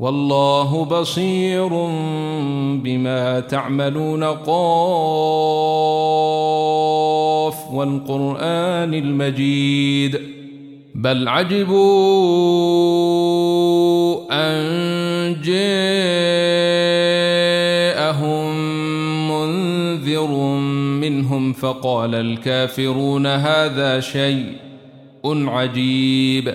والله بصير بما تعملون قاف والقرآن المجيد بل عجبوا أن جاءهم منذر منهم فقال الكافرون هذا شيء عجيب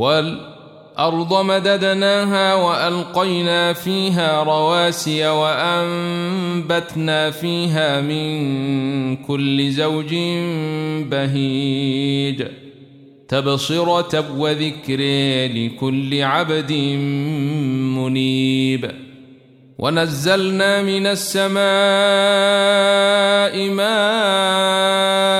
والأرض مددناها وألقينا فيها رواسي وأنبتنا فيها من كل زوج بهيج. تبصرة وذكر لكل عبد منيب. ونزلنا من السماء ماء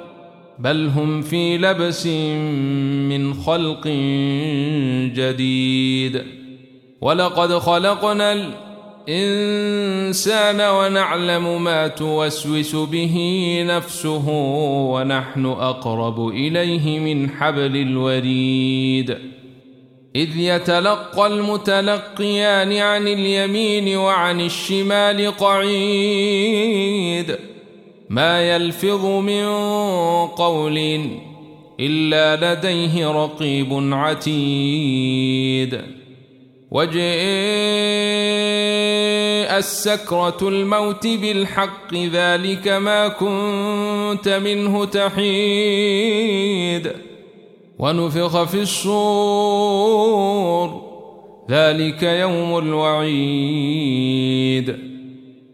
بل هم في لبس من خلق جديد. ولقد خلقنا الإنسان ونعلم ما توسوس به نفسه ونحن أقرب إليه من حبل الوريد. إذ يتلقى المتلقيان عن اليمين وعن الشمال قعيد. ما يلفظ من قول إلا لديه رقيب عتيد. وجاء السكرة الموت بالحق ذلك ما كنت منه تحيد. ونفخ في الصور ذلك يوم الوعيد.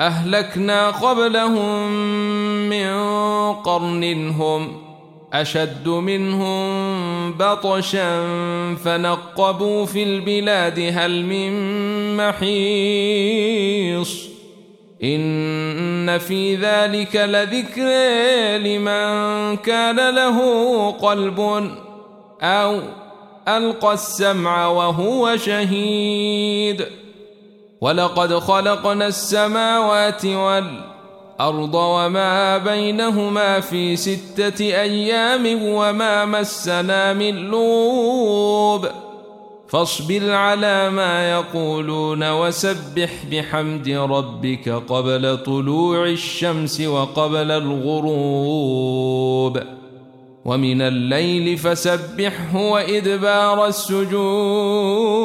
أهلكنا قبلهم من قرن هم أشد منهم بطشا فنقبوا في البلاد هل من محيص إن في ذلك لذكر لمن كان له قلب أو ألقى السمع وهو شهيد ولقد خلقنا السماوات والأرض وما بينهما في ستة أيام وما مسنا من لوب فاصبر على ما يقولون وسبح بحمد ربك قبل طلوع الشمس وقبل الغروب. ومن الليل فسبحه وإدبار السجود.